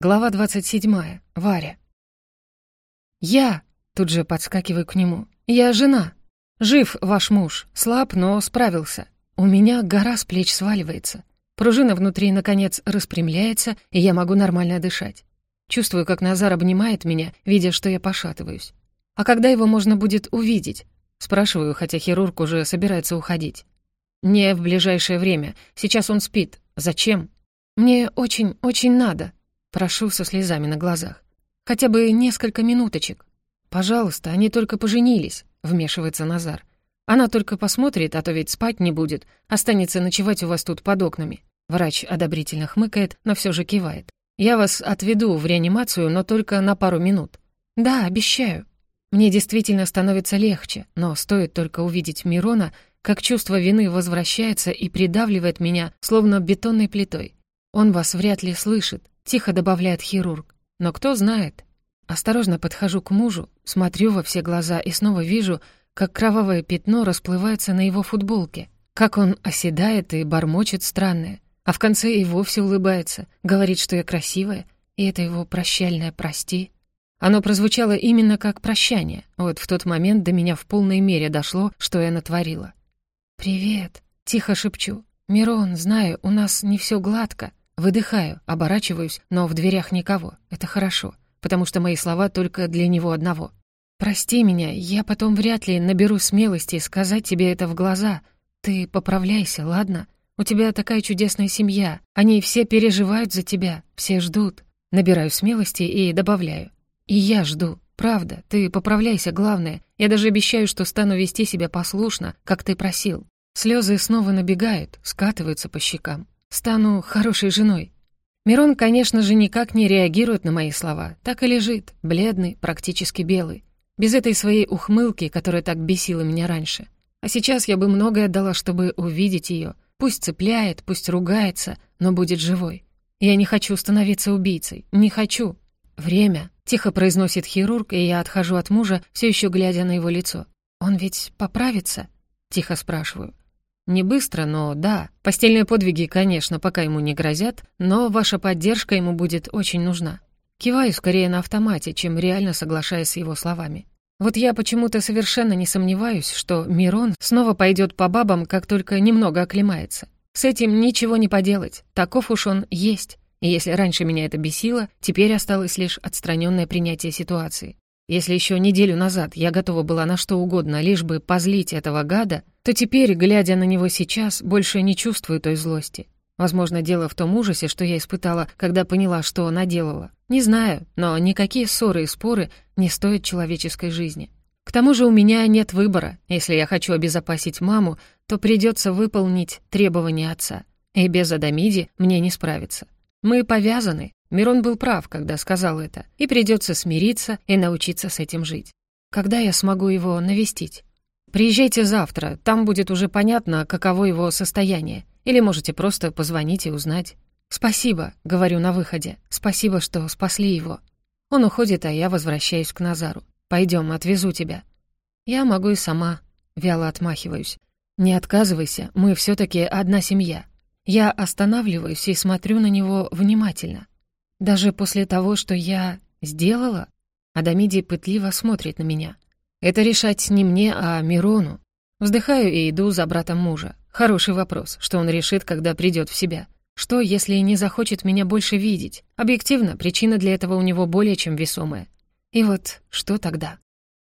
Глава 27. Варя. «Я!» — тут же подскакиваю к нему. «Я жена. Жив ваш муж, слаб, но справился. У меня гора с плеч сваливается. Пружина внутри, наконец, распрямляется, и я могу нормально дышать. Чувствую, как Назар обнимает меня, видя, что я пошатываюсь. А когда его можно будет увидеть? Спрашиваю, хотя хирург уже собирается уходить. «Не в ближайшее время. Сейчас он спит. Зачем?» «Мне очень-очень надо», Прошу со слезами на глазах. Хотя бы несколько минуточек. Пожалуйста, они только поженились, вмешивается Назар. Она только посмотрит, а то ведь спать не будет, останется ночевать у вас тут под окнами. Врач одобрительно хмыкает, но все же кивает. Я вас отведу в реанимацию, но только на пару минут. Да, обещаю. Мне действительно становится легче, но стоит только увидеть Мирона, как чувство вины возвращается и придавливает меня, словно бетонной плитой. Он вас вряд ли слышит, Тихо добавляет хирург. Но кто знает? Осторожно подхожу к мужу, смотрю во все глаза и снова вижу, как кровавое пятно расплывается на его футболке, как он оседает и бормочет странное, а в конце и вовсе улыбается, говорит, что я красивая, и это его прощальное «прости». Оно прозвучало именно как прощание. Вот в тот момент до меня в полной мере дошло, что я натворила. «Привет», — тихо шепчу. «Мирон, знаю, у нас не все гладко, Выдыхаю, оборачиваюсь, но в дверях никого. Это хорошо, потому что мои слова только для него одного. «Прости меня, я потом вряд ли наберу смелости сказать тебе это в глаза. Ты поправляйся, ладно? У тебя такая чудесная семья. Они все переживают за тебя, все ждут». Набираю смелости и добавляю. «И я жду. Правда, ты поправляйся, главное. Я даже обещаю, что стану вести себя послушно, как ты просил». Слезы снова набегают, скатываются по щекам. Стану хорошей женой. Мирон, конечно же, никак не реагирует на мои слова. Так и лежит, бледный, практически белый. Без этой своей ухмылки, которая так бесила меня раньше. А сейчас я бы многое дала, чтобы увидеть ее. Пусть цепляет, пусть ругается, но будет живой. Я не хочу становиться убийцей. Не хочу. Время. Тихо произносит хирург, и я отхожу от мужа, все еще глядя на его лицо. «Он ведь поправится?» Тихо спрашиваю. Не быстро, но да. Постельные подвиги, конечно, пока ему не грозят, но ваша поддержка ему будет очень нужна. Киваю скорее на автомате, чем реально соглашаясь с его словами. Вот я почему-то совершенно не сомневаюсь, что Мирон снова пойдет по бабам, как только немного оклемается. С этим ничего не поделать, таков уж он есть. И если раньше меня это бесило, теперь осталось лишь отстраненное принятие ситуации. Если еще неделю назад я готова была на что угодно, лишь бы позлить этого гада, то теперь, глядя на него сейчас, больше не чувствую той злости. Возможно, дело в том ужасе, что я испытала, когда поняла, что наделала. Не знаю, но никакие ссоры и споры не стоят человеческой жизни. К тому же у меня нет выбора. Если я хочу обезопасить маму, то придется выполнить требования отца. И без Адамиди мне не справиться. Мы повязаны, Мирон был прав, когда сказал это, и придется смириться и научиться с этим жить. Когда я смогу его навестить? Приезжайте завтра, там будет уже понятно, каково его состояние. Или можете просто позвонить и узнать. «Спасибо», — говорю на выходе. «Спасибо, что спасли его». Он уходит, а я возвращаюсь к Назару. «Пойдем, отвезу тебя». «Я могу и сама», — вяло отмахиваюсь. «Не отказывайся, мы все таки одна семья». Я останавливаюсь и смотрю на него внимательно. Даже после того, что я сделала? Адамиди пытливо смотрит на меня. Это решать не мне, а Мирону. Вздыхаю и иду за братом мужа. Хороший вопрос, что он решит, когда придет в себя. Что, если не захочет меня больше видеть? Объективно, причина для этого у него более чем весомая. И вот что тогда?